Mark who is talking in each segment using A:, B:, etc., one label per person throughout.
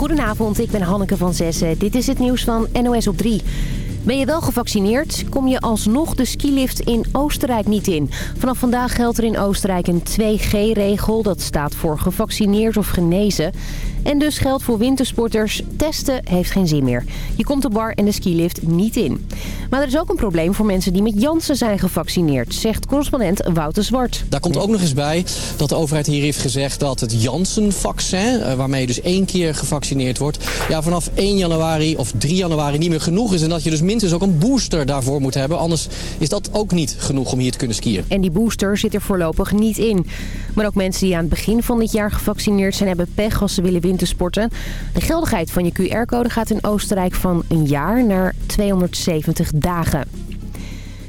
A: Goedenavond, ik ben Hanneke van Zessen. Dit is het nieuws van NOS op 3. Ben je wel gevaccineerd, kom je alsnog de skilift in Oostenrijk niet in. Vanaf vandaag geldt er in Oostenrijk een 2G-regel. Dat staat voor gevaccineerd of genezen. En dus geldt voor wintersporters, testen heeft geen zin meer. Je komt de bar en de skilift niet in. Maar er is ook een probleem voor mensen die met Janssen zijn gevaccineerd, zegt correspondent Wouter Zwart.
B: Daar komt ook nog eens bij dat de overheid hier heeft gezegd dat het Janssen-vaccin, eh, waarmee je dus één keer gevaccineerd wordt, ja, vanaf 1 januari of 3 januari niet meer genoeg is. En dat je dus minstens ook een booster daarvoor moet hebben. Anders is dat ook niet genoeg om hier te kunnen skiën.
A: En die booster zit er voorlopig niet in. Maar ook mensen die aan het begin van dit jaar gevaccineerd zijn... hebben pech als ze willen De geldigheid van je QR-code gaat in Oostenrijk van een jaar naar 270 dagen.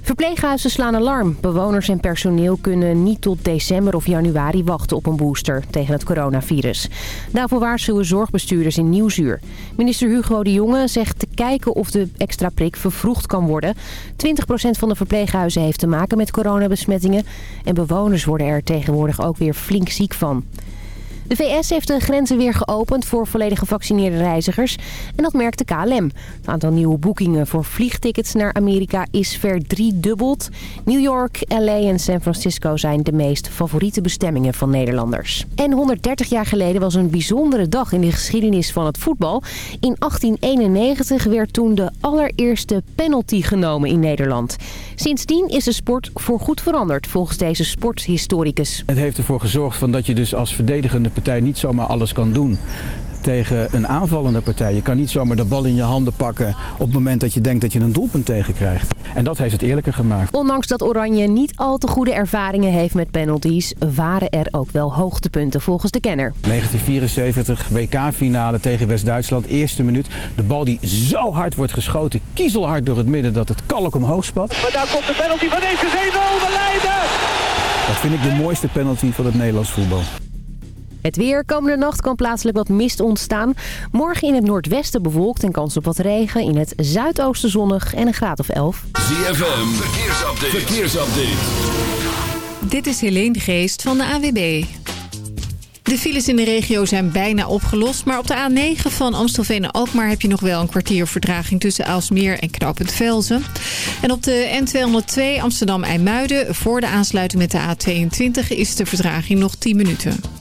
A: Verpleeghuizen slaan alarm. Bewoners en personeel kunnen niet tot december of januari wachten op een booster tegen het coronavirus. Daarvoor waarschuwen zorgbestuurders in Nieuwsuur. Minister Hugo de Jonge zegt te kijken of de extra prik vervroegd kan worden. 20% van de verpleeghuizen heeft te maken met coronabesmettingen. En bewoners worden er tegenwoordig ook weer flink ziek van. De VS heeft de grenzen weer geopend voor volledig gevaccineerde reizigers. En dat merkt de KLM. Het aantal nieuwe boekingen voor vliegtickets naar Amerika is verdriedubbeld. New York, LA en San Francisco zijn de meest favoriete bestemmingen van Nederlanders. En 130 jaar geleden was een bijzondere dag in de geschiedenis van het voetbal. In 1891 werd toen de allereerste penalty genomen in Nederland. Sindsdien is de sport voorgoed veranderd volgens deze sporthistoricus.
C: Het heeft ervoor gezorgd van dat je dus als verdedigende partij niet zomaar alles kan doen tegen een aanvallende partij. Je kan niet zomaar de bal in je handen pakken op het moment dat je denkt dat je een doelpunt tegenkrijgt. En dat heeft het eerlijker gemaakt.
A: Ondanks dat Oranje niet al te goede ervaringen heeft met penalties... waren er ook wel hoogtepunten volgens de kenner.
C: 1974 WK-finale tegen West-Duitsland, eerste minuut. De bal die zo hard wordt geschoten, kiezelhard door het midden dat het kalk omhoog spat.
D: Maar daar komt de penalty van deze 7 we leiden!
C: Dat vind ik de mooiste penalty van het Nederlands voetbal.
A: Het weer. Komende nacht kan plaatselijk wat mist ontstaan. Morgen in het noordwesten bewolkt en kans op wat regen. In het zuidoosten zonnig en een graad of 11.
E: ZFM. Verkeersupdate. Verkeersupdate.
F: Dit is Helene Geest van de AWB. De files in de regio zijn bijna opgelost. Maar op de A9 van Amstelveen naar Alkmaar heb je nog wel een kwartier verdraging tussen Aalsmeer en Knoopend Velzen. En op de N202 Amsterdam-IJmuiden voor de aansluiting met de A22 is de verdraging nog 10 minuten.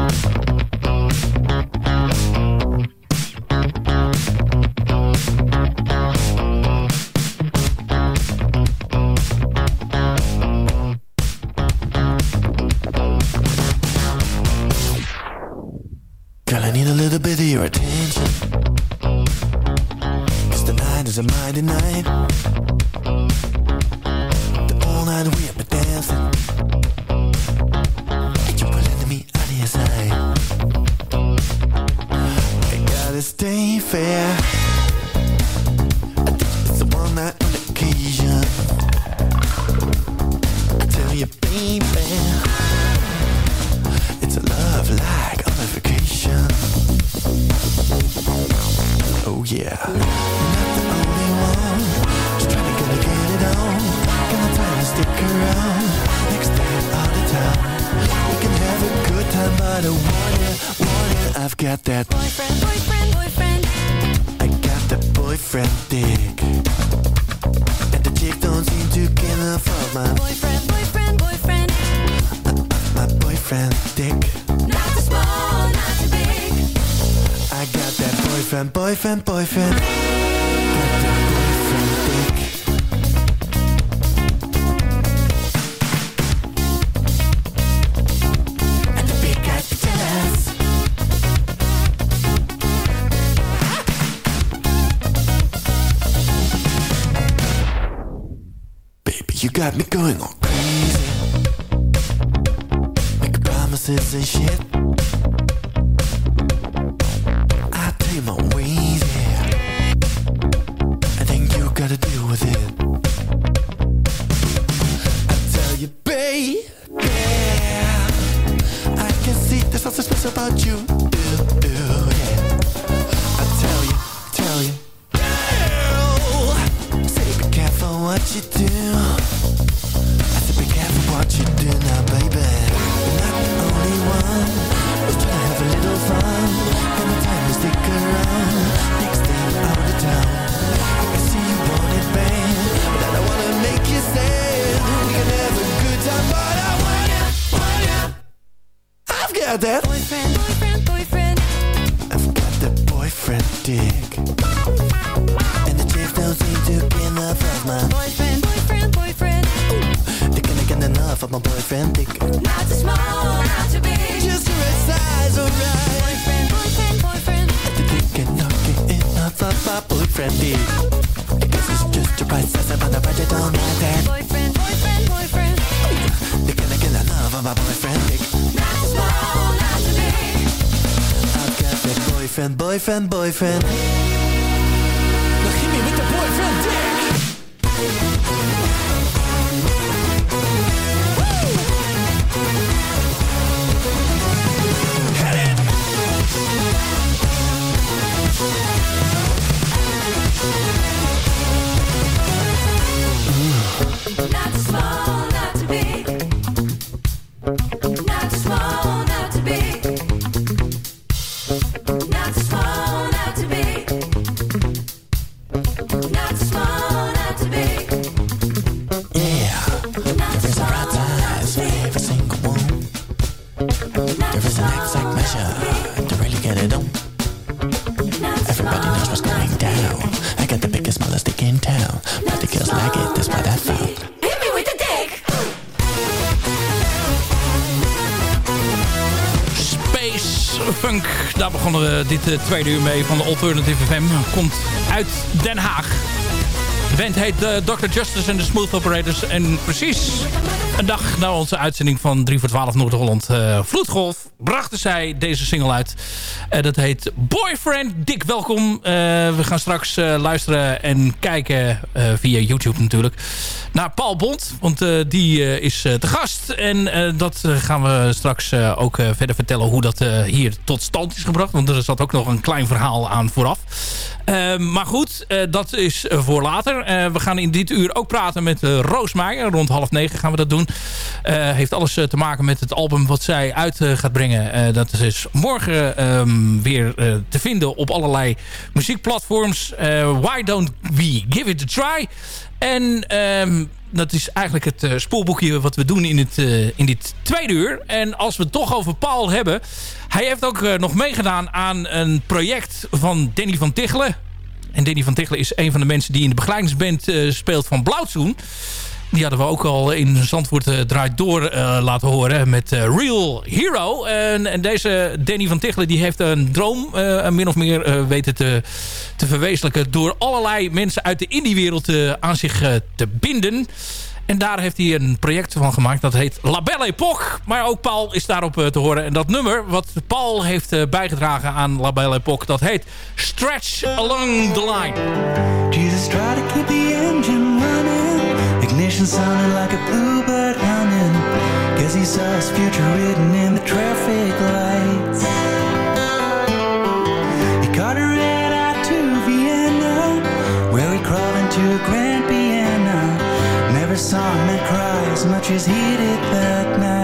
G: Little bit of your attention. Cause tonight is a mighty night. The all night we have been dancing. And you pulling me out of your side I gotta stay fair Oh yeah. You're not the only one Just trying to gonna get it on Got no time to stick around Next day out of town We can have a good time But I want you, want you I've got that
H: Boyfriend, boyfriend, boyfriend.
G: I got that boyfriend dick. And the chick don't seem to get enough of my
H: Boyfriend, boyfriend, boyfriend.
G: My boyfriend dick boyfriend, boyfriend, boyfriend. Got that boyfriend dick. And the big guy's jealous. Baby, you got me going all crazy. Making promises and shit. Get my
H: boyfriend
G: dick.
H: Not too small, not too big.
G: Just the right size, alright.
H: Boyfriend, boyfriend, boyfriend.
G: The dick and not get enough of my boyfriend dick. I guess it's just the right size, but bet you don't that.
H: Boyfriend, boyfriend, boyfriend.
G: They can't get enough of my boyfriend dick.
H: Not too small, not too big.
G: I've got that boyfriend, boyfriend, boyfriend. Now hit me with the boyfriend dick.
I: Dit eh, tweede uur mee van de Alternative FM. Komt uit Den Haag. De band heet eh, Dr. Justice en de Smooth Operators. En precies een dag na onze uitzending van 3 voor 12 Noord-Holland eh, Vloedgolf... brachten zij deze single uit. Dat heet Boyfriend. Dik welkom. We gaan straks luisteren en kijken via YouTube natuurlijk... naar Paul Bond. Want eh, die eh, is eh, te gast. En dat gaan we straks ook verder vertellen... hoe dat hier tot stand is gebracht. Want er zat ook nog een klein verhaal aan vooraf. Eh, maar goed, dat is voor later. We gaan in dit uur ook praten met Roos Meijer. Rond half negen gaan we dat doen. Heeft alles te maken met het album wat zij uit gaat brengen. Dat is morgen ehm, weer te vinden op allerlei muziekplatforms. Why don't we give it a try? En ehm, dat is eigenlijk het eh, spoorboekje wat we doen in, het, eh, in dit tweede uur. En als we het toch over Paul hebben... Hij heeft ook eh, nog meegedaan aan een project van Danny van Tichelen. En Danny van Tichelen is een van de mensen die in de begeleidingsband speelt van Blauwtsoen. Die hadden we ook al in Zandvoort uh, draait door uh, laten horen met uh, Real Hero. En, en, deze Danny van Tichelen die heeft een droom min of meer weten te, te verwezenlijken... door allerlei mensen uit de indiewereld aan zich te binden. En daar heeft hij een project van gemaakt. Dat heet La Belle Époque. Maar ook Paul is daarop te horen. En dat nummer wat Paul heeft bijgedragen aan La Belle Époque... dat heet Stretch Along the Line.
J: Jesus tried to keep the engine running Ignition sounded like a bluebird humming Guess he saw his future written in the traffic lights. He caught a red eye to Vienna Where he crawled into a grand piano. Never saw a man cry as much as he did that night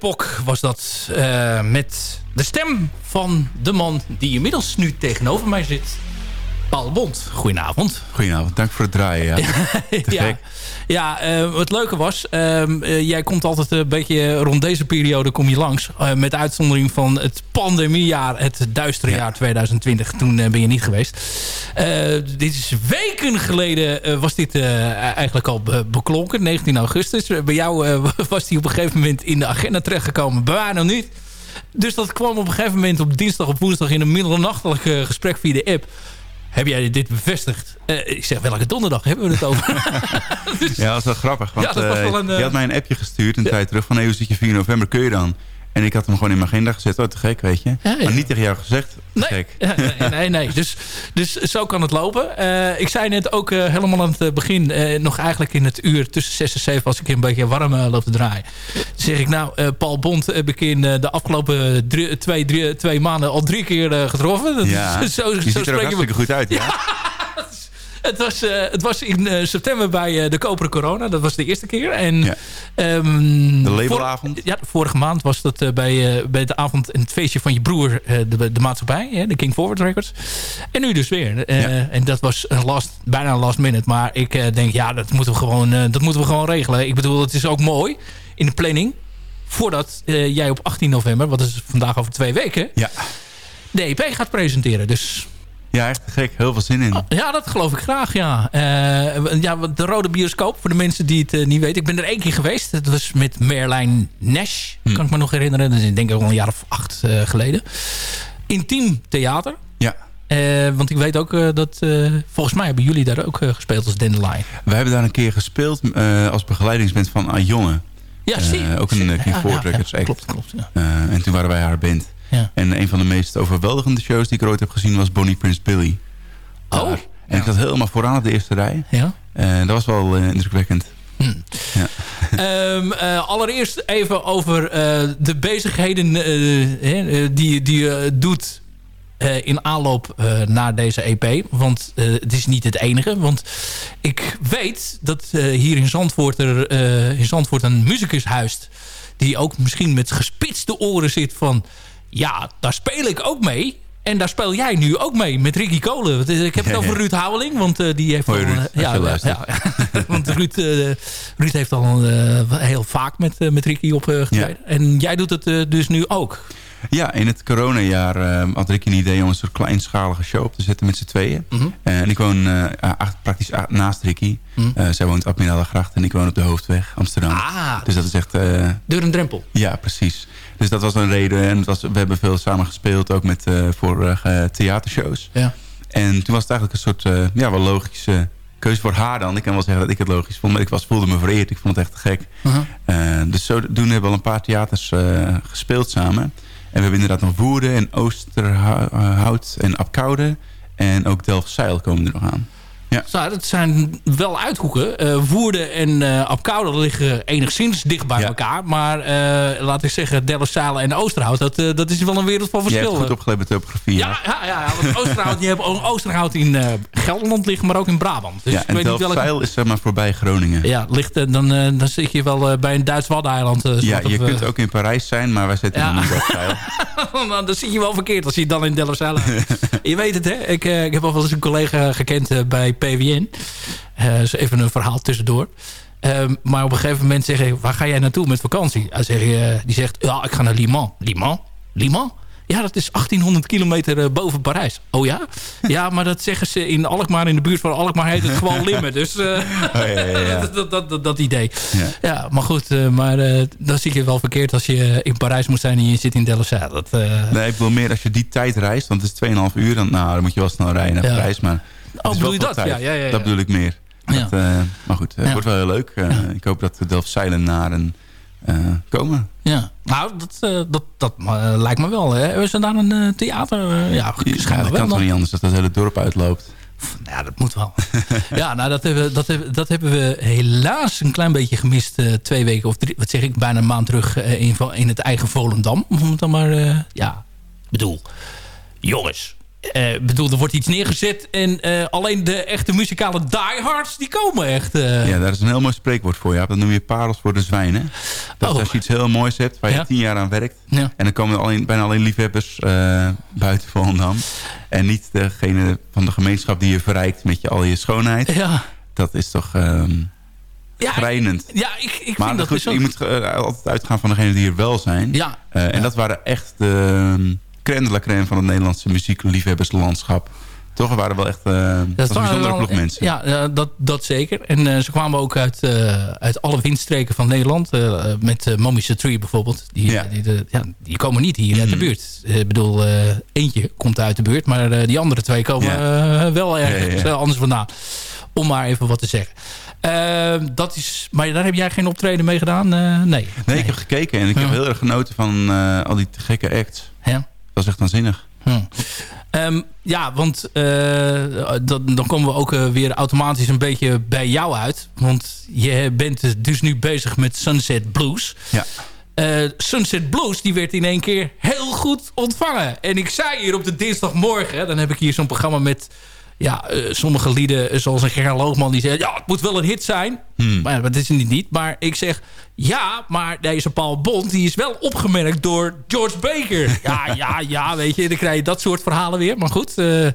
I: Belle was dat. eh, met de stem van de man die inmiddels nu tegenover mij zit. Paul Bond. Goedenavond.
K: Goedenavond, dank voor het draaien. Ja.
I: Ja, ja eh, het leuke was, ehm, eh, jij komt altijd een beetje rond deze periode kom je langs. Eh, met uitzondering van het pandemiejaar, het duistere jaar 2020. Toen ben je niet geweest. Dit is weken geleden was dit eigenlijk al be- beklonken, 19 augustus. Bij jou was die op een gegeven moment in de agenda terechtgekomen. Bij mij nog niet. Dus dat kwam op een gegeven moment op dinsdag of woensdag in een middernachtelijk eh, gesprek via de app. Heb jij dit bevestigd? Eh, ik zeg, welke donderdag hebben we het over?
K: Ja, dat was wel grappig. Want
I: Ja, dat was
K: eh,
I: wel een,
K: je had mij een appje gestuurd een tijd terug van... hey, hoe zit je 4 november, kun je dan? En ik had hem gewoon in mijn agenda gezet. Oh, te gek, weet je.
I: Ja, ja.
K: Maar niet tegen jou gezegd.
I: Nee,
K: gek.
I: Ja, nee, nee, nee. Dus, dus zo kan het lopen. Eh, ik zei net ook eh, helemaal aan het eh, begin... nog eigenlijk in het uur tussen 6 en 7... als ik een beetje warm loop te draaien. Dan zeg ik nou, Paul Bond heb ik in de afgelopen drie- twee, drie, twee maanden... al drie keer getroffen. Dat
K: Ja,
I: is- zo,
K: je
I: zo
K: ziet er ook
I: we-
K: goed uit, ja.
I: Het was, eh, het was in eh, september bij eh, de Koperen Corona. Dat was de eerste keer. En,
K: Ja.
I: ehm,
K: De labelavond.
I: vor- ja, vorige maand was dat bij, bij de avond en het feestje van je broer, de, de maatschappij, hè, de King Forward Records. En nu dus weer.
K: Ja.
I: En dat was een last, bijna een last minute. Maar ik denk, ja, dat moeten, we gewoon, dat moeten we gewoon regelen. Ik bedoel, het is ook mooi in de planning. Voordat jij op 18 november, wat is vandaag over twee weken,
K: Ja.
I: de EP gaat presenteren. Dus
K: ja, echt gek. Heel veel zin in.
I: ja, dat geloof ik graag, ja. Eh, ja, de Rode Bioscoop, voor de mensen die het eh, niet weten. Ik ben er één keer geweest. Dat was met Merlijn Nash,
K: Hm.
I: kan ik me nog herinneren. Dat is denk ik al een jaar of acht eh, geleden. Intiem theater.
K: Ja.
I: Want ik weet ook dat... volgens mij hebben jullie daar ook gespeeld als Dandelion.
K: We hebben daar een keer gespeeld als begeleidingsband van Ajonne.
I: Ja, zie
K: ook een uh,
I: Ja, ja. Klopt, klopt.
K: En toen waren wij haar band.
I: Ja.
K: En een van de meest overweldigende shows die ik er ooit heb gezien was Bonnie Prince Billy.
I: Oh.
K: Daar. En ik zat helemaal vooraan op de eerste rij.
I: Ja.
K: Eh, dat was wel eh, indrukwekkend.
I: Ehm, eh, allereerst even over de bezigheden die, die je doet in aanloop naar deze EP. Want het is niet het enige. Want ik weet dat hier in Zandvoort, er, in Zandvoort een muzikus huist... die ook misschien met gespitste oren zit van... ja, daar speel ik ook mee... En daar speel jij nu ook mee met Ricky Kolen. Ik heb het over. Ruud Houweling. Want eh, die heeft
K: Hoi,
I: al,
K: Ruud,
I: eh, ja, ja, ja. want Ruud, eh, Ruud heeft al heel vaak met, met Ricky opgetreden. En jij doet het dus nu ook.
K: Ja, in het coronajaar eh, had ik een idee om een soort kleinschalige show op te zetten met z'n tweeën.
I: Mhm.
K: Eh, en ik woon eh, praktisch naast Ricky.
I: Mhm.
K: Eh, zij woont op Middelaldergracht en ik woon op de Hoofdweg, Amsterdam.
I: Ah,
K: Dus dat is echt... eh,
I: deur en drempel.
K: ja, precies. Dus dat was een reden. En het was, we hebben veel samen gespeeld, ook met voor theatershows.
I: Ja.
K: En toen was het eigenlijk een soort, ja, wel logische keuze voor haar dan. Ik kan wel zeggen dat ik het logisch vond, maar ik was, voelde me vereerd. Ik vond het echt gek.
I: Uh-huh.
K: Eh, dus zodoende hebben we al een paar theaters gespeeld samen. En we hebben inderdaad nog Woerden en Oosterhout en Apkoude. En ook Delfzijl komen er nog aan. Ja.
I: Zo, dat zijn wel uithoeken. Eh Woerden en Apkoude liggen enigszins dicht bij
K: Ja.
I: elkaar. Maar eh, laat ik zeggen, Delfzijl en Oosterhout... Dat, dat is wel een wereld van
K: Jij hebt
I: verschil.
K: goed opgelet met topografie.
I: ja, ja, ja, ja, want Oosterhout, je hebt Oosterhout in Gelderland liggen, maar ook in Brabant. Dus
K: ja,
I: ik
K: en
I: weet niet welke...
K: Is zeg maar voorbij Groningen.
I: Ja, ligt, dan, dan zit je wel bij een Duits waddeneiland.
K: Ja, je
I: of,
K: kunt ook in Parijs zijn, maar wij zitten in Delfzijl.
I: Nou, dan zie je wel verkeerd als je dan in Delfzijl Je weet het, hè? Ik, eh, ik heb al wel eens een collega gekend eh, bij PWN. Eh is even een verhaal tussendoor. Ehm, maar op een gegeven moment zeg ik... waar ga jij naartoe met vakantie? Hij zegt, eh, die zegt, ja, ik ga naar Liman. Liman? Liman? Ja, dat is 1800 kilometer eh, boven Parijs. Oh ja? Ja, maar dat zeggen ze in Alkmaar. In de buurt van Alkmaar heet het gewoon Limmen. Dus eh,
K: ja, ja, ja.
I: dat, dat, dat, idee.
K: Ja.
I: Ja, maar goed. eh, maar dan zie je wel verkeerd als je in Parijs moet zijn... en je zit in Delfzijl. Dat,
K: Nee, ik wil meer als je die tijd reist, want het is 2,5 uur, dan, nou, dan moet je wel snel rijden naar. Parijs. Maar het
I: Oh, bedoel je dat? Ja, ja, ja.
K: Dat bedoel ik meer. Dat, maar goed, het wordt wel heel leuk. Ik hoop dat de Delfzijlen naar een eh, komen.
I: Ja, nou, dat, eh, dat, dat eh, lijkt me wel. Hè. Hebben ze daar een eh, theater? Eh, ja,
K: Ja, dat
I: wel.
K: kan toch niet anders dat het hele dorp uitloopt.
I: Ja, dat moet wel. ja, nou, dat hebben, dat, hebben, dat hebben we helaas een klein beetje gemist. eh, twee weken of drie, wat zeg ik, bijna een maand terug eh, in, in het eigen Volendam. Om het dan maar, eh, ja, bedoel, jongens. Eh, bedoel, er wordt iets neergezet en eh, alleen de echte muzikale diehards, die komen echt. eh.
K: Ja, daar is een heel mooi spreekwoord voor. Ja. Dat noem je parels voor de zwijnen. Dat
I: Oh.
K: als je iets heel moois hebt, waar je
I: Ja.
K: tien jaar aan werkt...
I: Ja.
K: en dan komen alleen, bijna alleen liefhebbers buiten Volendam. En niet degene van de gemeenschap die je verrijkt met je, al je schoonheid.
I: Ja.
K: Dat is toch ehm
I: Ja,
K: schrijnend.
I: Ja, ik, ik
K: maar
I: vind dat
K: goed,
I: dus ook.
K: je moet altijd uitgaan van degenen die er wel zijn.
I: Ja.
K: En dat waren echt de um, crème de la crème van het Nederlandse muziekliefhebberslandschap. Toch, waren wel echt uh, dat een
I: waren
K: bijzondere ploeg mensen.
I: Ja, dat, dat zeker. En eh, ze kwamen ook uit, eh, uit alle windstreken van Nederland. eh, met uh, Mommy Tree bijvoorbeeld. Die,
K: Ja.
I: die, de- ja, die komen niet hier uit de
K: Mhm.
I: buurt. Eh, Ik bedoel, eh, eentje komt uit de buurt. Maar eh, die andere twee komen
K: Ja.
I: eh, wel ergens eh, anders vandaan. Om maar even wat te zeggen. Eh, dat is, maar daar heb jij geen optreden mee gedaan? Eh, nee.
K: Nee, ik heb gekeken en ik heb heel erg genoten van eh, al die gekke acts.
I: Ja.
K: Dat was echt waanzinnig.
I: Hm. Ehm, ja, want eh, dan, dan komen we ook eh, weer automatisch een beetje bij jou uit. Want je bent dus nu bezig met Sunset Blues.
K: Ja.
I: Eh, Sunset Blues die werd in één keer heel goed ontvangen. En ik zei hier op de dinsdagmorgen... dan heb ik hier zo'n programma met... Ja, eh, sommige lieden, eh, zoals een Gerard Loogman, die zeggen... ja, het moet wel een hit zijn.
K: Hmm.
I: Maar dat is het niet. Maar ik zeg, ja, maar deze Paul Bond... die is wel opgemerkt door George Baker. ja, ja, ja, weet je. Dan krijg je dat soort verhalen weer. Maar goed, eh,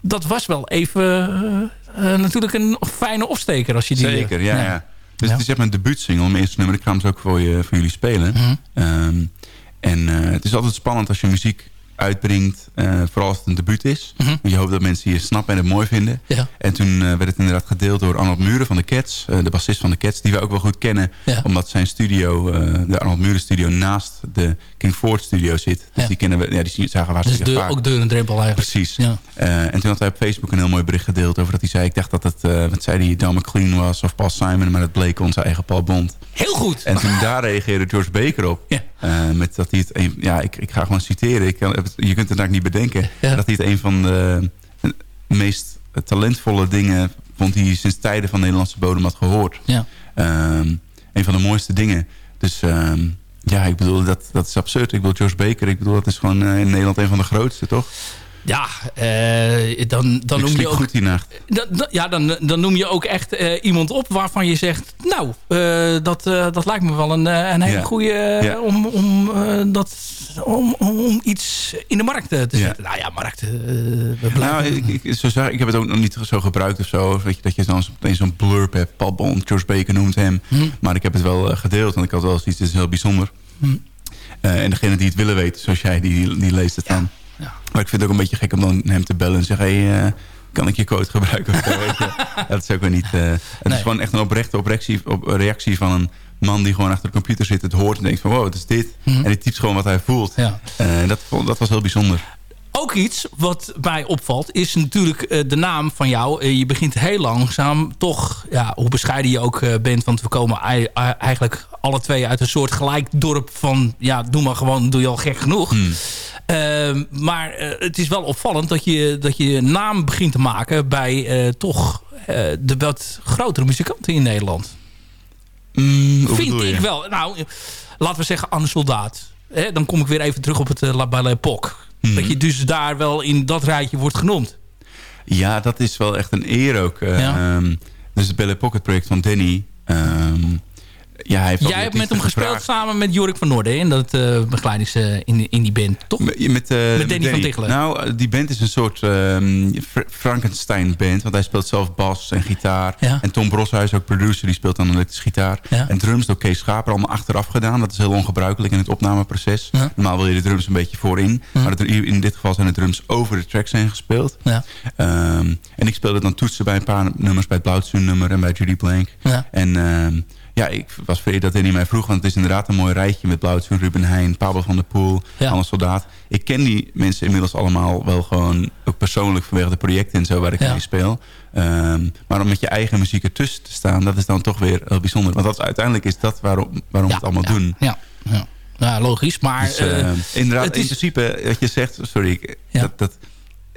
I: dat was wel even... natuurlijk een fijne opsteker als je die...
K: Zeker, ja.
I: ja.
K: ja. Dus het is echt mijn debuutsingle, mijn eerste nummer. Ik ga hem ook voor, je, voor jullie spelen.
I: Mhm.
K: Ehm, en het is altijd spannend als je muziek uitbrengt. eh, vooral als het een debuut is.
I: Mhm.
K: Want je hoopt dat mensen je snappen en het mooi vinden.
I: Ja.
K: En toen eh, werd het inderdaad gedeeld door Arnold Muren van de Cats. eh, de bassist van de Cats. Die we ook wel goed kennen.
I: Ja.
K: Omdat zijn studio, de Arnold Muren studio, naast de King Ford studio zit. Dus
I: Ja.
K: die kennen we, ja, die zagen we
I: Dus
K: hartstikke
I: de,
K: vaak.
I: ook deur en drempel eigenlijk.
K: Precies.
I: Ja.
K: En toen had hij op Facebook een heel mooi bericht gedeeld over dat hij zei... ik dacht dat het, wat zei hij, Don McLean was of Paul Simon... maar het bleek onze eigen Paul Bond.
I: Heel goed.
K: En toen daar reageerde George Baker op.
I: Ja.
K: met dat hij het... Ja, ik, ik ga gewoon citeren. Ik het- je kunt het eigenlijk niet bedenken.
I: Ja.
K: Dat hij het een van de eh, meest talentvolle dingen... vond die hij sinds tijden van de Nederlandse bodem had gehoord.
I: Ja.
K: Ehm, een van de mooiste dingen. Dus... ehm, ja, ik bedoel, dat, dat is absurd. Ik bedoel, George Baker, ik bedoel, dat is gewoon eh, in Nederland een van de grootste, toch?
I: Ja, eh, dan, dan noem je ook...
K: goed die nacht.
I: Ja, dan, dan noem je ook echt eh, iemand op waarvan je zegt... nou, eh, dat, dat lijkt me wel een, een hele
K: Ja.
I: goede...
K: Ja.
I: om, om, dat, om, om, iets in de markt te
K: Ja.
I: zetten. Nou ja, markt...
K: Nou, ik, ik, zo zeg, ik heb het ook nog niet zo gebruikt of zo. Weet je, dat je dan meteen zo'n blurb hebt. Paul Bond, George Baker noemt hem.
I: Hm.
K: Maar ik heb het wel gedeeld. Want ik had wel eens iets, is heel bijzonder.
I: Hm.
K: En degene die het willen weten, zoals jij, die, die leest het dan.
I: Ja.
K: Maar ik vind het ook een beetje gek om dan hem te bellen en zeggen... Hey, eh, kan ik je code gebruiken? Ja, dat is ook weer niet... eh, het
I: Nee.
K: is gewoon echt een oprechte op, reactie van een man die gewoon achter de computer zit... het hoort en denkt van wow, wat is dit?
I: Hm.
K: En die typt gewoon wat hij voelt.
I: Ja.
K: Eh, dat, dat was heel bijzonder.
I: Ook iets wat mij opvalt is natuurlijk de naam van jou. Je begint heel langzaam toch, ja, hoe bescheiden je ook bent... want we komen ei- ei- eigenlijk alle twee uit een soort gelijk dorp van... ja, doe maar gewoon, doe je al gek genoeg.
K: Hmm.
I: Ehm, maar eh, het is wel opvallend dat je, dat je naam begint te maken... bij eh, toch eh, de wat grotere muzikanten in Nederland.
K: Mm,
I: Vind ik wel. Nou, laten we zeggen Anne Soldaat. Hè, dan kom ik weer even terug op het uh, La Époque.
K: Mhm.
I: Dat je dus daar wel in dat rijtje wordt genoemd.
K: Ja, dat is wel echt een eer ook.
I: Ja.
K: ehm, dus het Belle Pocket project van Danny. ehm, ja, hij
I: Jij hebt met hem gespeeld samen met Jorik van Noorden. In dat uh, begeleidings uh, in, in die band, toch?
K: Met, met,
I: Met Danny van Tichelen.
K: Nou, die band is een soort um, Frankenstein band. Want hij speelt zelf bas en gitaar.
I: Ja.
K: En Tom Broshuis, ook producer, die speelt dan elektrische gitaar.
I: Ja.
K: En drums door Kees Schaper, allemaal achteraf gedaan. Dat is heel ongebruikelijk in het opnameproces.
I: Ja.
K: Normaal wil je de drums een beetje voorin. Maar in dit geval zijn de drums over de tracks heen gespeeld.
I: Ja.
K: Um, en ik speelde dan toetsen bij een paar nummers. Bij het Blauwtsoen nummer en bij Judy Blank.
I: Ja.
K: En um, ja, ik was vereerd dat Danny mij vroeg. Want het is inderdaad een mooi rijtje met Blauwtsoen, Ruben Heijn, Pablo van der Poel,
I: Ja.
K: Anne Soldaat. Ik ken die mensen inmiddels allemaal wel gewoon, ook persoonlijk vanwege de projecten en zo waar ik
I: Ja.
K: mee speel. Um, maar om met je eigen muziek ertussen te staan, dat is dan toch weer heel bijzonder. Want dat, uiteindelijk is dat waarom, waarom we het allemaal doen.
I: Ja, ja. ja, logisch. Maar
K: Dus,
I: eh,
K: uh, inderdaad, in
I: is-
K: principe, wat je zegt, sorry, dat, dat,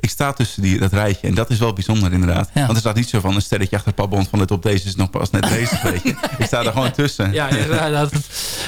K: ik sta tussen die, dat rijtje. En dat is wel bijzonder inderdaad. Want er staat niet zo van een sterretje achter het padbond van let op, deze is nog pas net bezig. weet je. Ik sta er gewoon tussen.
I: Ja, ja, dat,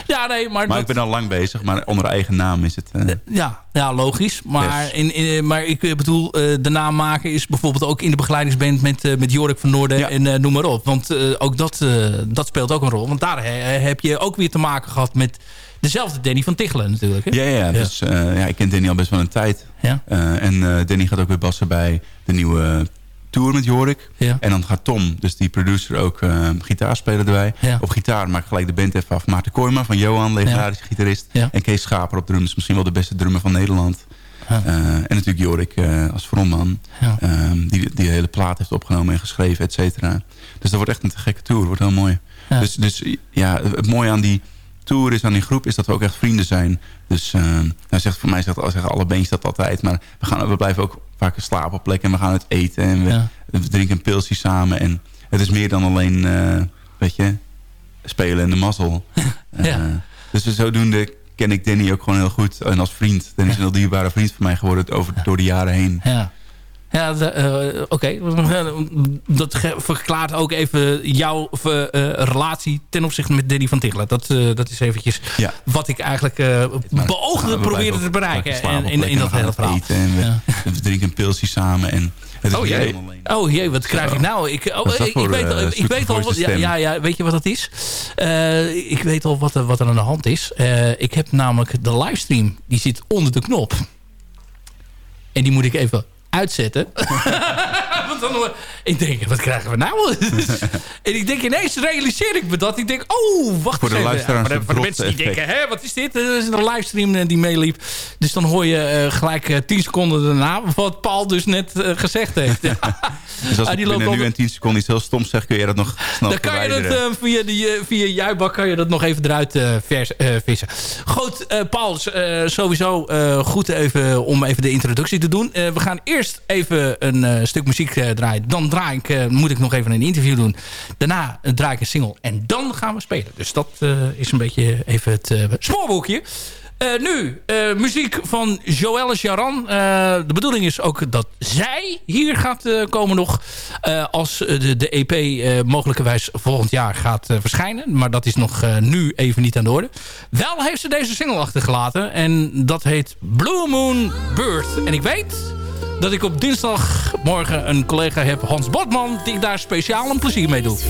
I: ja nee, maar...
K: Maar
I: dat-
K: ik ben al lang bezig, maar onder eigen naam is het... eh,
I: Ja, ja logisch. Maar, in, in, maar ik bedoel, eh, de naam maken is bijvoorbeeld ook in de begeleidingsband met, eh, met Jorik van Noorden en eh, noem maar op. Want eh, ook dat, eh, dat speelt ook een rol. Want daar eh, heb je ook weer te maken gehad met dezelfde Danny van Tichelen natuurlijk. Hè?
K: Ja, ja, dus eh, ja, ik ken Danny al best wel een tijd.
I: Ja.
K: Eh, en eh, Danny gaat ook weer bassen bij de nieuwe tour met Jorik.
I: Ja.
K: En dan gaat Tom, dus die producer, ook eh gitaar spelen erbij.
I: Ja.
K: Op gitaar maak ik gelijk de band even af. Maarten Kooijma van Johan, legendarische gitarist. En Kees Schaper op drums, misschien wel de beste drummer van Nederland.
I: Ja.
K: Eh, en natuurlijk Jorik als frontman. Ehm, die, die de hele plaat heeft opgenomen en geschreven, et cetera. Dus dat wordt echt een te gekke tour. Wordt heel mooi.
I: Ja.
K: Dus, dus ja, het mooie aan die tour is, aan die groep, is dat we ook echt vrienden zijn. Dus eh, nou zegt, voor mij zegt, zeggen alle beentjes dat altijd. Maar we, gaan, we blijven ook vaak slapen op plek en we gaan het eten. En we,
I: Ja.
K: we drinken een pilsje samen. En het is meer dan alleen, eh, weet je, spelen en de mazzel.
I: Ja.
K: dus zodoende ken ik Danny ook gewoon heel goed. En als vriend. Danny is een heel dierbare vriend van mij geworden over, door de jaren heen.
I: Ja. Ja, eh, oké. Dat verklaart ook even jouw eh, eh, relatie ten opzichte met Danny van Tichelen. Dat, dat is eventjes
K: Ja.
I: wat ik eigenlijk beoogde proberen te bereiken in, in, dat hele verhaal.
K: eten En we,
I: Ja.
K: we drinken een pilsje samen. En het
I: Oh jee. Oh jee, wat krijg ik nou? Ik, oh, ik,
K: voor,
I: weet, ik weet al wat, ja, ja, ja, weet je wat dat is? Ik weet al wat, er- wat er aan de hand is. Ik heb namelijk de livestream, die zit onder de knop. En die moet ik even uitzetten. Dan, ik denk, wat krijgen we nou? en ik denk ineens, realiseer ik me dat. Ik denk, oh, wacht
K: Voor de
I: eens even.
K: luisteraars
I: Ja, maar voor de mensen die denken, hè, wat is dit? Er is een livestream eh, die meeliep. Dus dan hoor je eh, gelijk eh, 10 seconden daarna wat Paul dus net gezegd heeft. Ja.
K: Dus als
I: Ah, die loopt
K: binnen nu en 10 seconden iets heel stoms zeg... kun je dat nog snel
I: dan kan je dat via, die, via Juibak kan je dat nog even eruit vers, vissen. Goed, Paul, sowieso goed even, om even de introductie te doen. We gaan eerst even een stuk muziek eh, draaien. Dan draai ik, eh, moet ik nog even een interview doen. Daarna draai ik een single en dan gaan we spelen. Dus dat eh, is een beetje even het spoorboekje. Nu, muziek van Joëlle Jaran. De bedoeling is ook dat zij hier gaat komen nog. als de, de EP mogelijkerwijs volgend jaar gaat verschijnen. Maar dat is nog nu even niet aan de orde. Wel heeft ze deze single achtergelaten. En dat heet Blue Moon Bird. En ik weet dat ik op dinsdagmorgen een collega heb, Hans Botman... die daar speciaal een plezier mee doet.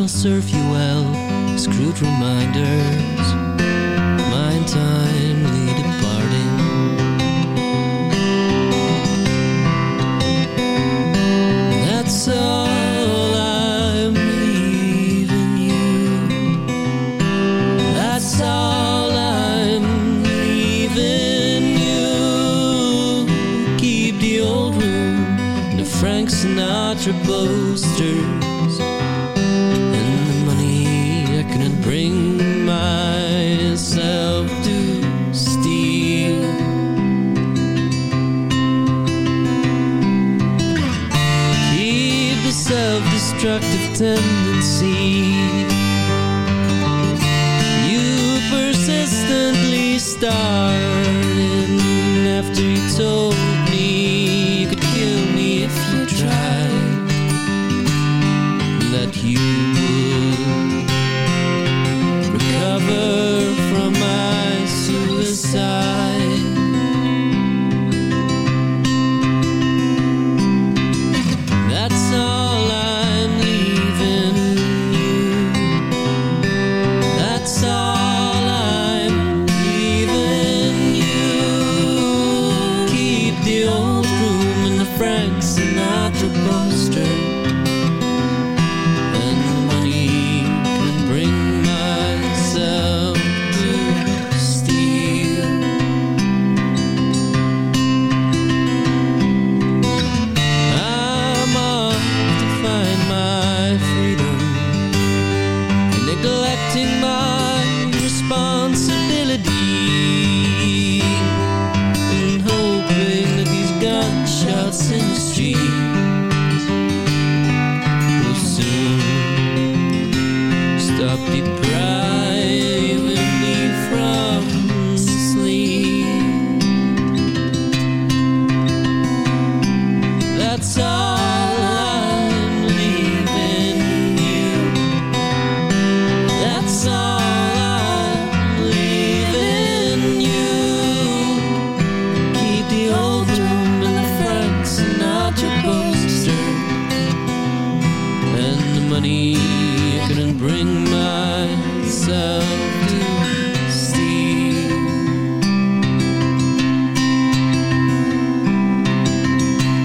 L: Will serve you destructive tendencies.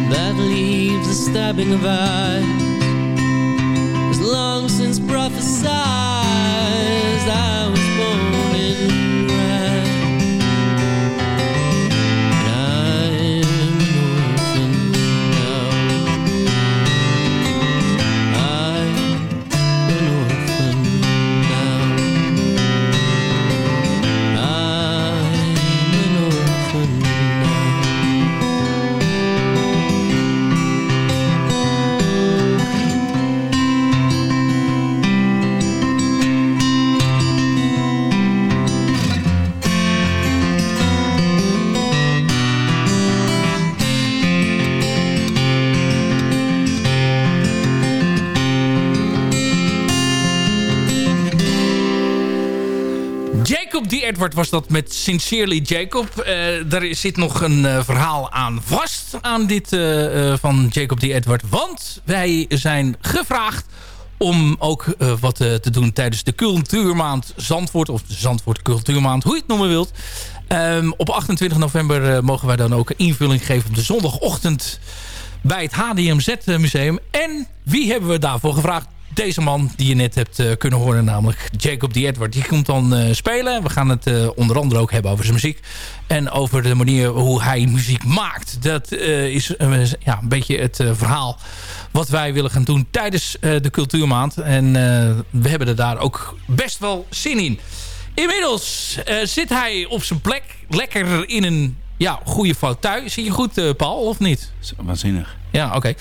L: That leaves a stabbing of eyes Was
I: dat met Sincerely Jacob. Eh daar zit nog een eh, verhaal aan vast aan dit eh, eh, van Jacob D. Edward. Want wij zijn gevraagd om ook eh, wat eh, te doen tijdens de cultuurmaand Zandvoort. Of de Zandvoort Cultuurmaand, hoe je het noemen wilt. Ehm, op 28 november eh, mogen wij dan ook invulling geven op de zondagochtend bij het HDMZ Museum. En wie hebben we daarvoor gevraagd? Deze man die je net hebt eh, kunnen horen, namelijk Jacob D. Edward. Die komt dan eh, spelen. We gaan het eh, onder andere ook hebben over zijn muziek. En over de manier hoe hij muziek maakt. Dat is ja, een beetje het verhaal wat wij willen gaan doen tijdens de cultuurmaand. En we hebben er daar ook best wel zin in. Inmiddels zit hij op zijn plek. Lekker in een ja, goede fauteuil. Zie je goed, eh, Paul, of niet?
K: Waanzinnig.
I: Ja, oké.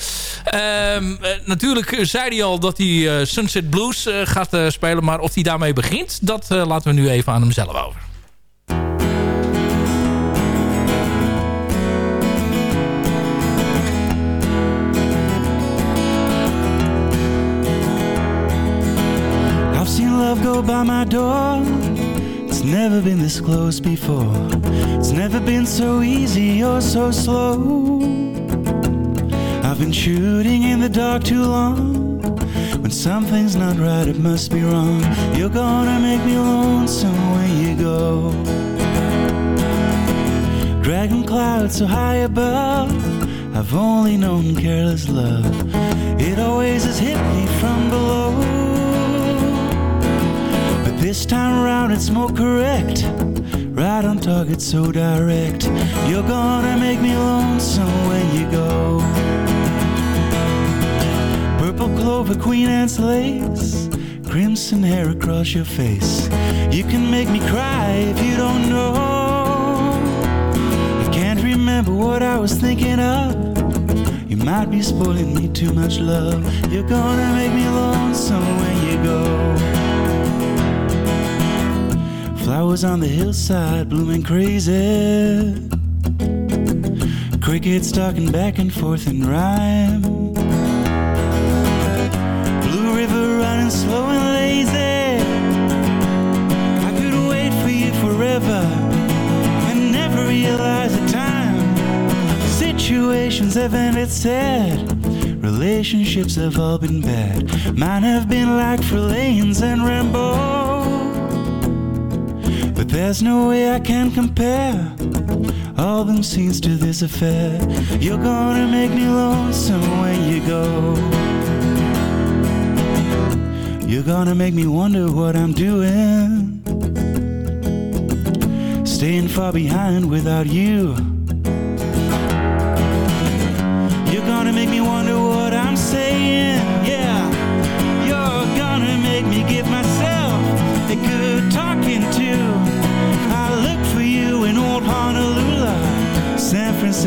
I: Ehm, eh, natuurlijk zei hij al dat hij eh, Sunset Blues gaat eh, spelen. Maar of hij daarmee begint, dat laten we nu even aan hem zelf over.
J: I've seen love go by my door. Never been this close before. It's never been so easy or so slow. I've been shooting in the dark too long. When something's not right, it must be wrong. You're gonna make me lonesome when you go. Dragging clouds so high above. I've only known careless love. It always has hit me from below. This time around it's more correct. Right on target, so direct. You're gonna make me lonesome when you go. Purple clover, queen anne's lace. Crimson hair across your face. You can make me cry if you don't know. I can't remember what I was thinking of. You might be spoiling me too much love. You're gonna make me lonesome when you go. Flowers on the hillside blooming crazy. Crickets talking back and forth in rhyme. Blue river running slow and lazy. I could wait for you forever and never realize the time. Situations have ended sad. Relationships have all been bad. Mine have been like Lanes and Rambo. There's no way I can compare all them scenes to this affair. You're gonna make me lonesome when you go. You're gonna make me wonder what I'm doing. Staying far behind without you. You're gonna make me wonder what I'm saying.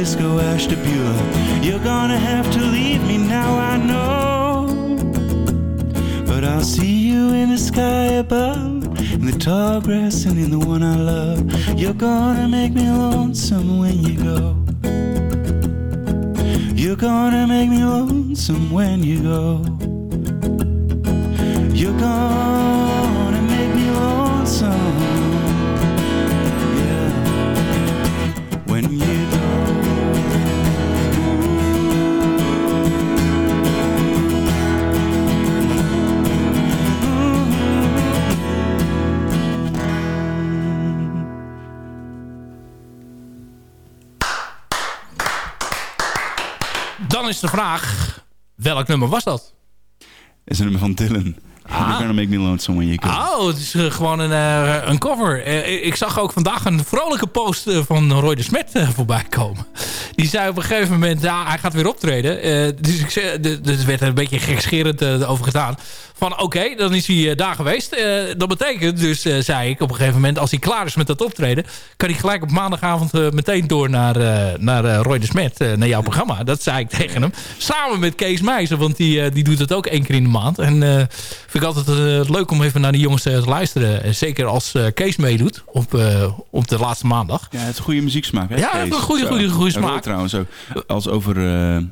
J: Francisco, Ashtabula. You're gonna have to leave me now, I know. But I'll see you in the sky above, in the tall grass and in the one I love. You're gonna make me lonesome when you go. You're gonna make me lonesome when you go.
I: Is de vraag, welk nummer was dat?
K: is een nummer van Dylan. You're gonna make me lonesome when you go.
I: Oh, het is eh, gewoon een, eh, een cover. Eh, ik zag ook vandaag een vrolijke post van Roy de Smet voorbij komen. Die zei op een gegeven moment, ja, hij gaat weer optreden. Dus ik dus er werd er een beetje gekscherend over gedaan. Van oké, dan is hij eh, daar geweest. Eh, dat betekent dus, eh, zei ik op een gegeven moment... als hij klaar is met dat optreden... kan hij gelijk op maandagavond meteen door naar, naar Roy de Smet. naar jouw programma. Dat zei ik tegen hem. Samen met Kees Meijzer. Want die, die doet het ook één keer in de maand. En vind ik altijd leuk om even naar die jongens te luisteren. Zeker als Kees meedoet op, op de laatste maandag.
K: Ja, het is goede muzieksmaak. Hè,
I: Ja,
K: Kees?
I: een goede, goede, goede
K: Roy
I: smaak.
K: trouwens ook. Als over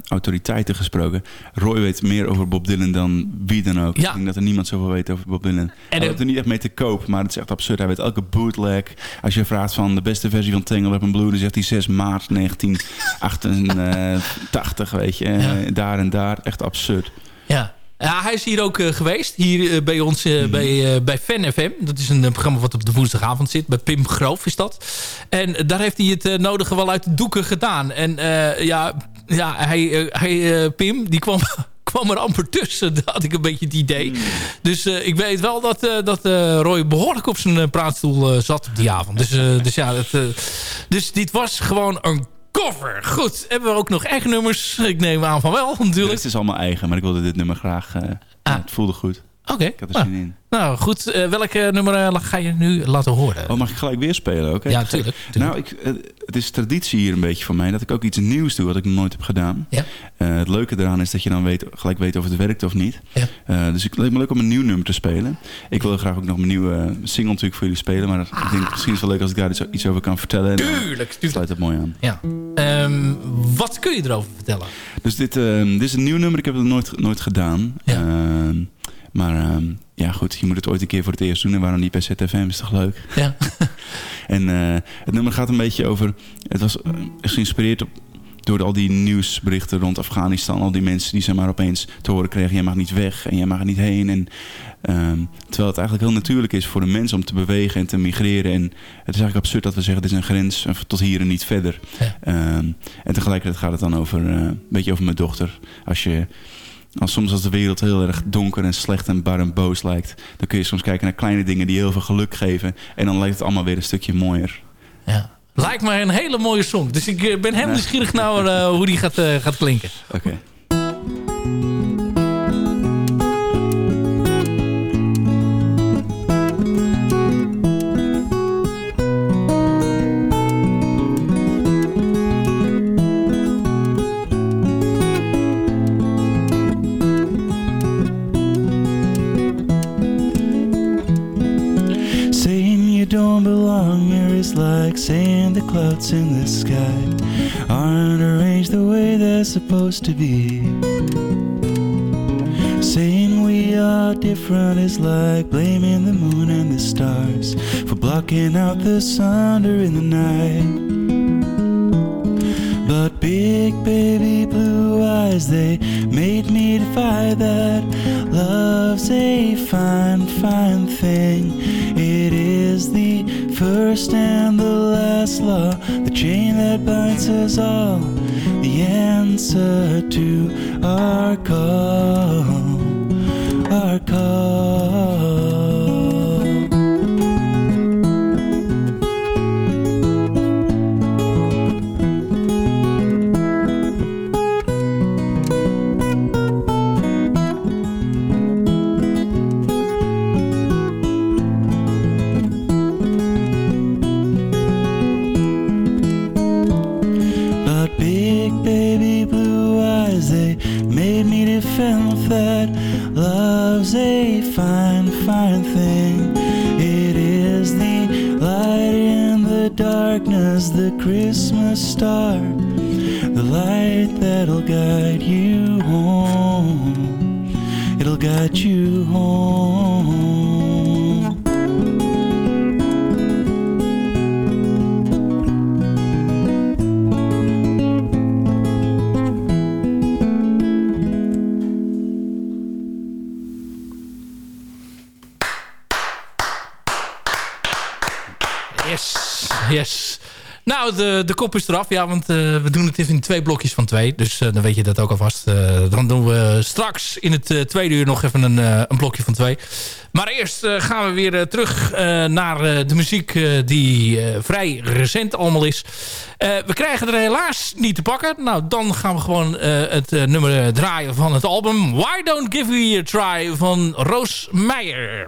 K: autoriteiten gesproken. Roy weet meer over Bob Dylan dan wie dan ook.
I: Ja.
K: Dat er niemand zoveel weet over Bob Dylan. Hij
I: de-
K: heeft er niet echt mee te koop, maar het is echt absurd. Hij weet elke bootleg. Als je vraagt van de beste versie van Tangle Up in Blue... dan zegt hij 6 maart 1988, weet je.
I: Ja.
K: Eh, Daar en daar. Echt absurd.
I: Ja. Ja, hij is hier ook eh, geweest. Hier eh, bij ons eh, bij, eh, bij Fan FM. Dat is een eh, programma wat op de woensdagavond zit. Bij Pim Groof is dat. En eh, daar heeft hij het eh, nodige wel uit de doeken gedaan. En eh, ja, ja hij, eh, hij, eh, Pim, die kwam... kwam er amper tussen, dat had ik een beetje het idee. Dus eh, ik weet wel dat, eh, dat eh, Roy behoorlijk op zijn praatstoel zat op die avond. Dus, dus ja, het, eh, dus dit was gewoon een cover. Goed, hebben we ook nog eigen nummers? Ik neem aan van wel, natuurlijk.
K: rest is allemaal eigen, maar ik wilde dit nummer graag... ja, het voelde goed.
I: Oké.
K: Ik had er
I: Nou,
K: zin in.
I: Nou goed, eh, welke nummer eh, ga je nu laten horen?
K: Oh, mag ik gelijk weer spelen? Oké.
I: Ja, tuurlijk,
K: Nou, ik, eh, het is traditie hier een beetje van mij dat ik ook iets nieuws doe wat ik nog nooit heb gedaan.
I: Ja.
K: Het leuke eraan is dat je dan weet, gelijk weet of het werkt of niet.
I: Ja.
K: Dus ik leek me leuk om een nieuw nummer te spelen. Ik wil graag ook nog mijn nieuwe single natuurlijk voor jullie spelen. Maar ik denk misschien is het wel leuk als ik daar iets, over kan vertellen.
I: Tuurlijk, tuurlijk.
K: Sluit het mooi aan.
I: Ja. Ehm, wat kun je erover vertellen?
K: Dus dit, eh, dit is een nieuw nummer. Ik heb het nooit, nooit gedaan. Ehm, maar ehm, ja, goed. Je moet het ooit een keer voor het eerst doen. En waarom niet bij ZFM? Is toch leuk?
I: Ja.
K: en eh, het nummer gaat een beetje over... Het was eh, geïnspireerd op door al die nieuwsberichten rond Afghanistan, al die mensen die zeg maar opeens te horen kregen, jij mag niet weg en jij mag er niet heen. En, ehm, terwijl het eigenlijk heel natuurlijk is voor de mens om te bewegen en te migreren. En het is eigenlijk absurd dat we zeggen, dit is een grens en tot hier en niet verder. Ehm, en tegelijkertijd gaat het dan over, eh, een beetje over mijn dochter. Als je... Als soms als de wereld heel erg donker en slecht en bar en boos lijkt... dan kun je soms kijken naar kleine dingen die heel veel geluk geven. En dan lijkt het allemaal weer een stukje mooier.
I: Ja. Lijkt me een hele mooie song. Dus ik eh, ben heel nieuwsgierig naar eh, hoe die gaat, eh, gaat klinken.
K: Oké.
J: Clouds in the sky aren't arranged the way they're supposed to be. Saying we are different is like blaming the moon and the stars for blocking out the sun during the night. But big baby blue eyes, they made me defy that. Love's a fine, fine thing. It is the first and the last law, the chain that binds us all. The answer to our call, But big baby blue eyes, they made me to feel that love's a fine, fine thing. It is the light in the darkness, the Christmas star, the light that'll guide you home. It'll guide you home.
I: De, de kop is eraf. Ja, want eh, we doen het even in twee blokjes van twee. Dus eh, dan weet je dat ook alvast. Eh, dan doen we straks in het tweede uur nog even een, een blokje van twee. Maar eerst gaan we weer terug naar de muziek die vrij recent allemaal is. We krijgen er helaas niet te pakken. Nou, dan gaan we gewoon het nummer draaien van het album. Why Don't Give Me A Try van Roos Meijer.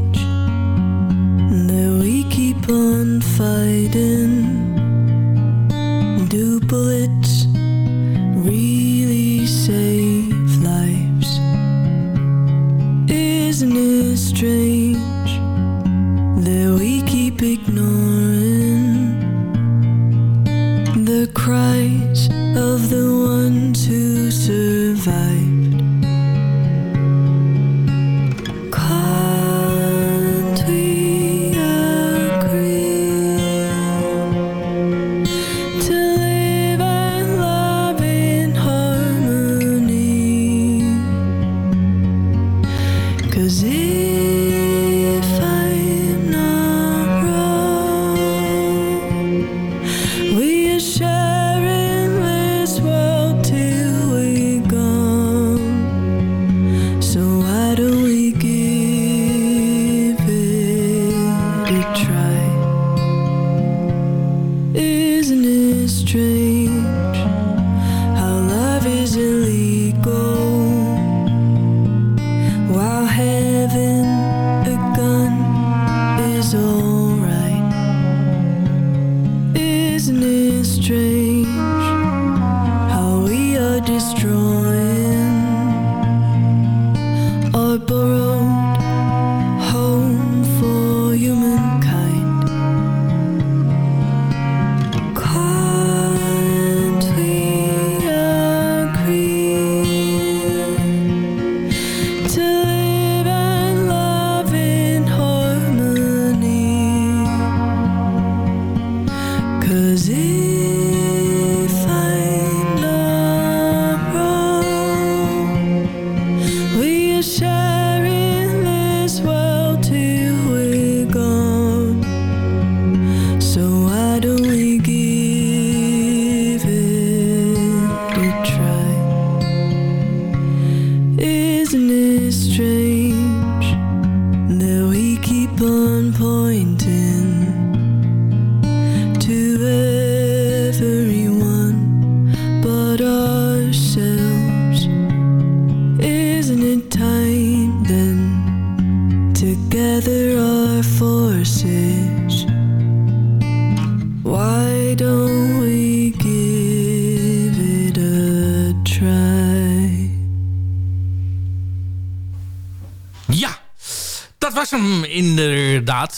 H: Isn't strange that we keep ignoring the cries of the ones who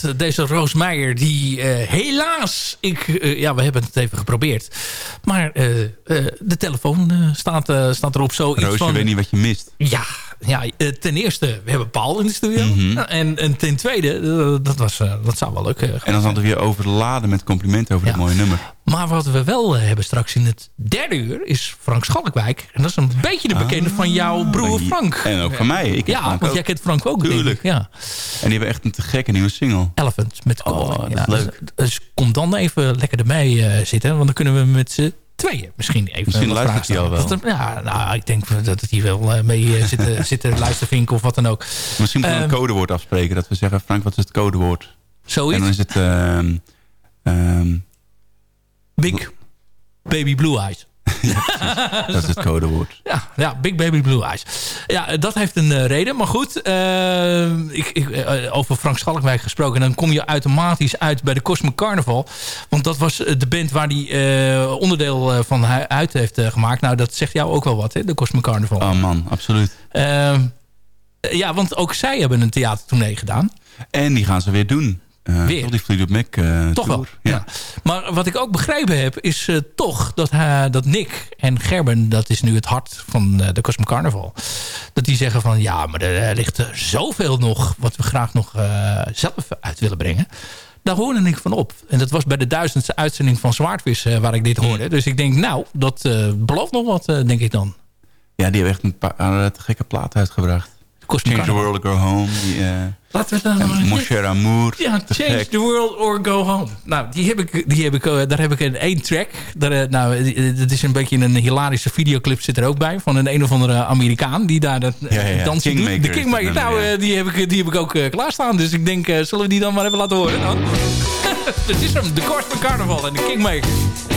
I: inderdaad. Deze Roos Meijer, die eh, helaas... Ik, eh, ja, we hebben het even geprobeerd. Maar eh, de telefoon staat, staat erop zo.
K: Roos, je
I: van,
K: weet niet wat je mist.
I: Ja, ja ten eerste, we hebben Paul in de studio.
K: Mhm.
I: En, en ten tweede, dat, was, dat zou wel leuk
K: En dan hadden we je overladen met complimenten over
I: Ja.
K: dit mooie nummer.
I: Maar wat we wel eh, hebben straks in het derde uur is Frank Schalkwijk. En dat is een beetje de bekende van jouw broer
K: Ah,
I: Frank.
K: En ook van mij. Ik
I: ja,
K: Frank
I: want
K: ook.
I: jij kent Frank ook.
K: Tuurlijk.
I: Ja.
K: En die hebben echt een te gekke nieuwe single.
I: Elephant met
K: Oh,
I: Colin.
K: dat
I: ja,
K: is leuk.
I: Dus, dus kom dan even lekker erbij eh, zitten. Want dan kunnen we met z'n tweeën misschien even
K: Misschien luistert hij al
I: er- ja, nou, ik denk dat het hier wel eh, mee zit, te- zit te luistervinken of wat dan ook.
K: Misschien moeten we een
I: Ehm,
K: codewoord afspreken. Dat we zeggen, Frank, wat is het codewoord?
I: Zoiets.
K: En dan is het... ehm, ehm,
I: Big Baby Blue Eyes.
K: dat is het codewoord.
I: Ja, ja, Big Baby Blue Eyes. Ja, dat heeft een eh, reden. Maar goed, eh, ik, ik, eh, over Frank Schalkwijk gesproken... dan kom je automatisch uit bij de Cosmic Carnival. Want dat was eh, de band waar hij eh, onderdeel eh, van uit heeft eh, gemaakt. Nou, dat zegt jou ook wel wat, hè, de Cosmic Carnival.
K: Oh man, absoluut.
I: Eh, ja, want ook zij hebben een theatertournee gedaan.
K: En die gaan ze weer doen.
I: Weer?
K: Toch die Fleetwood Mac eh,
I: Toch wel, ja. Maar wat ik ook begrepen heb, is eh, toch dat, dat Nick en Gerben... dat is nu het hart van de Cosmic Carnival... dat die zeggen van... ja, maar er ligt er zoveel nog... wat we graag nog zelf uit willen brengen. Daar hoorde ik van op. En dat was bij de duizendste uitzending van Zwaardvis... waar ik dit hoorde. Dus ik denk, nou, dat belooft nog wat, denk ik dan.
K: Ja, die hebben echt een paar gekke platen uitgebracht. Change the. World, Go Home. Die, eh,
I: Laten we dan
K: en
I: maar...
K: Mon cher amour.
I: Ja, Change the World or Go Home. Nou, die heb ik, die heb ik, eh, daar heb ik een één track. Daar, eh, nou, het is een beetje een hilarische videoclip zit er ook bij. Van een een of andere Amerikaan die daar dat
K: Ja,
I: doet. De Kingmaker.
K: dat
I: Nou, die, heb ik, die heb ik ook klaarstaan. Dus ik denk, zullen we die dan maar even laten horen dan? Het is hem, de Cosmic Carnival en de Kingmaker.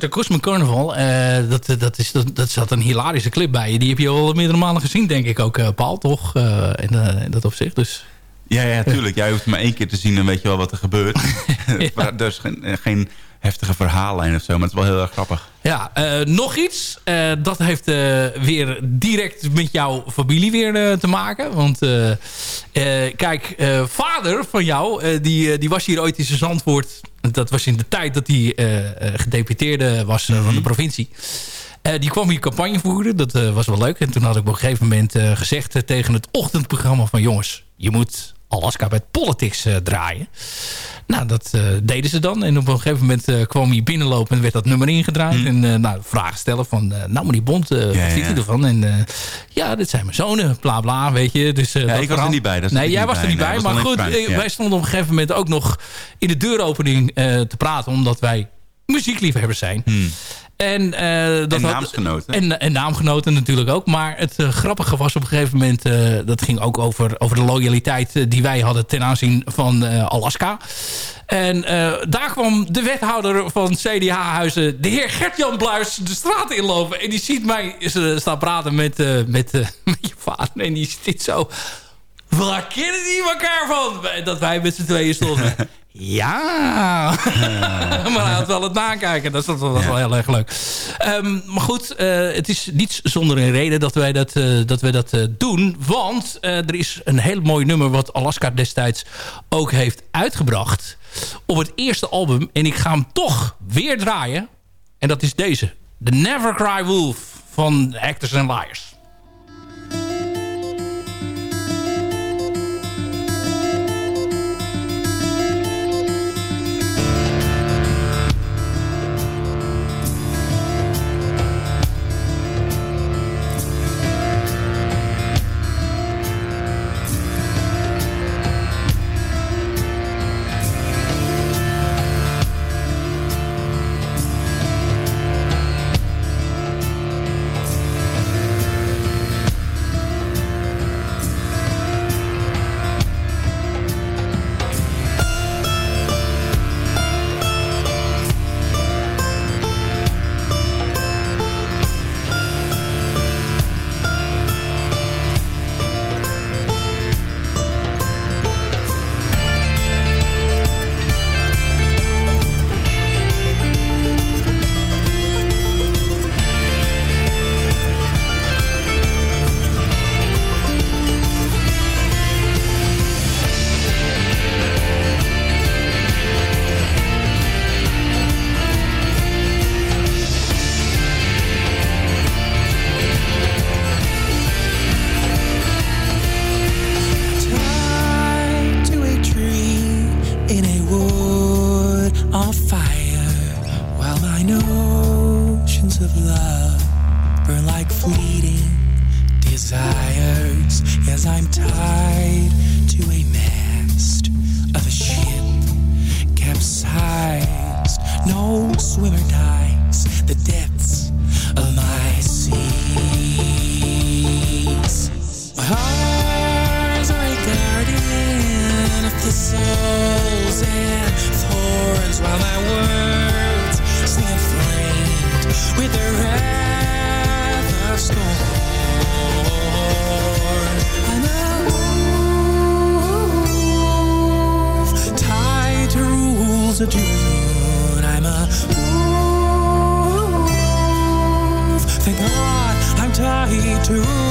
I: De Cosmic Carnival. eh, dat, dat, is, dat, dat zat een hilarische clip bij. Die heb je al meerdere malen gezien, denk ik ook, eh, Paul. Toch? Eh, in, eh, in dat opzicht. Dus
K: Ja, ja, tuurlijk. Jij hoeft maar één keer te zien, dan weet je wel wat er gebeurt. Maar Er is geen, geen heftige verhaallijn of zo, maar het is wel heel erg grappig.
I: Ja, eh, nog iets. Eh, dat heeft eh, weer direct met jouw familie weer te maken. Want kijk, vader van jou, die, die was hier ooit in zijn Zandvoort. Dat was in de tijd dat hij gedeputeerde was van de provincie. Eh, die kwam hier campagne voeren. Dat was wel leuk. En toen had ik op een gegeven moment gezegd tegen het ochtendprogramma van... jongens, je moet Alaska met politics eh, draaien. Nou, dat eh, deden ze dan. En op een gegeven moment eh, kwam hij binnenlopen en werd dat nummer ingedraaid. En eh, nou, vragen stellen van, nou meneer Bond, eh, wat
K: Ja,
I: vindt
K: ja.
I: u ervan? En ja, dit zijn mijn zonen, bla bla, weet je. Dus,
K: Ja, ik was er niet bij,
I: Nee, jij was er niet bij. Maar goed,
K: ja.
I: wij stonden op een gegeven moment ook nog in de deuropening te praten. Omdat wij muziekliefhebbers zijn. En, eh, dat
K: En
I: had-
K: naamsgenoten.
I: En, en naamgenoten natuurlijk ook. Maar het eh, grappige was op een gegeven moment... eh, dat ging ook over, over de loyaliteit die wij hadden ten aanzien van Alaska. En daar kwam de wethouder van CDA-huizen... de heer Gert-Jan Bluis de straat inlopen. En die ziet mij staan praten met, met, met je vader. En die zit zo... Waar kennen die elkaar van? Dat wij met z'n tweeën stonden. Ja. maar hij had wel het nakijken. Dat was wel heel erg leuk. Ehm, maar goed, eh, het is niets zonder een reden dat wij dat, eh, dat, wij dat eh, doen. Want er is een heel mooi nummer wat Alaska destijds ook heeft uitgebracht. Op het eerste album. En ik ga hem toch weer draaien. En dat is deze. The Never Cry Wolf van Actors and Liars.
M: Rules of June. I'm a wolf. Thank God I'm tied to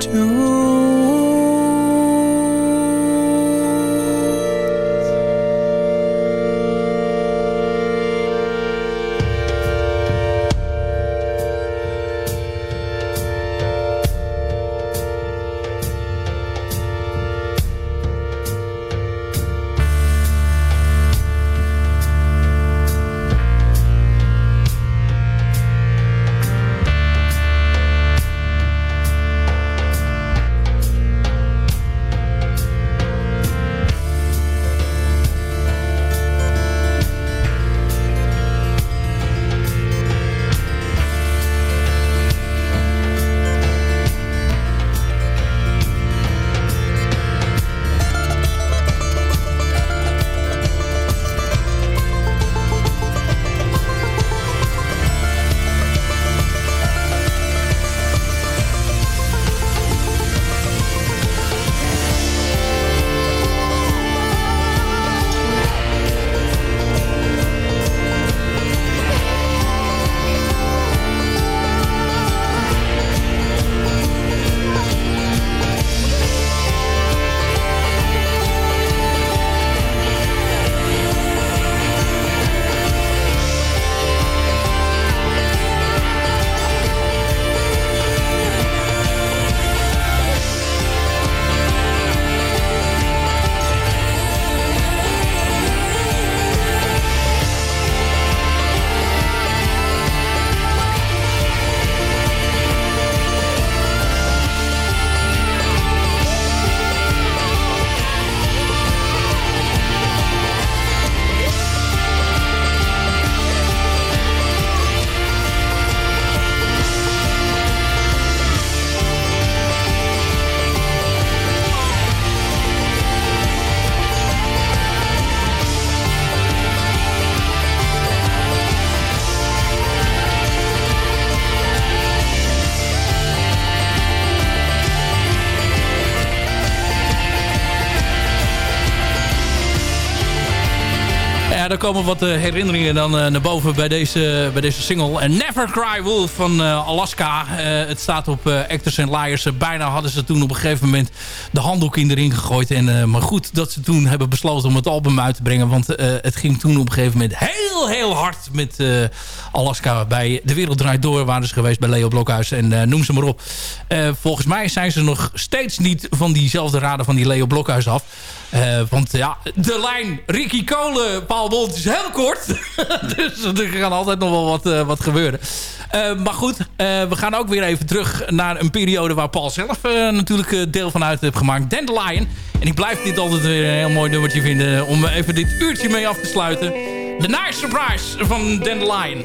I: do komen wat eh, herinneringen dan eh, naar boven bij deze, bij deze single. En Never Cry Wolf van eh, Alaska. Het staat op Actors and Liars. Bijna hadden ze toen op een gegeven moment de handdoek in erin gegooid. En, maar goed dat ze toen hebben besloten om het album uit te brengen. Want het ging toen op een gegeven moment heel, heel hard met Alaska. Bij De Wereld Draait Door waren ze geweest bij Leo Blokhuis. En noem ze maar op. Volgens mij zijn ze nog steeds niet van diezelfde raden van die Leo Blokhuis af. Want ja, de lijn Ricky Kolen, Paul Bond is heel kort. dus er kan altijd nog wel wat, eh, wat gebeuren. Eh, maar goed, eh, we gaan ook weer even terug naar een periode waar Paul zelf natuurlijk deel van uit heeft gemaakt. Dandelion. En ik blijf dit altijd weer een heel mooi nummertje vinden om even dit uurtje mee af te sluiten. The Nice Surprise van Dandelion.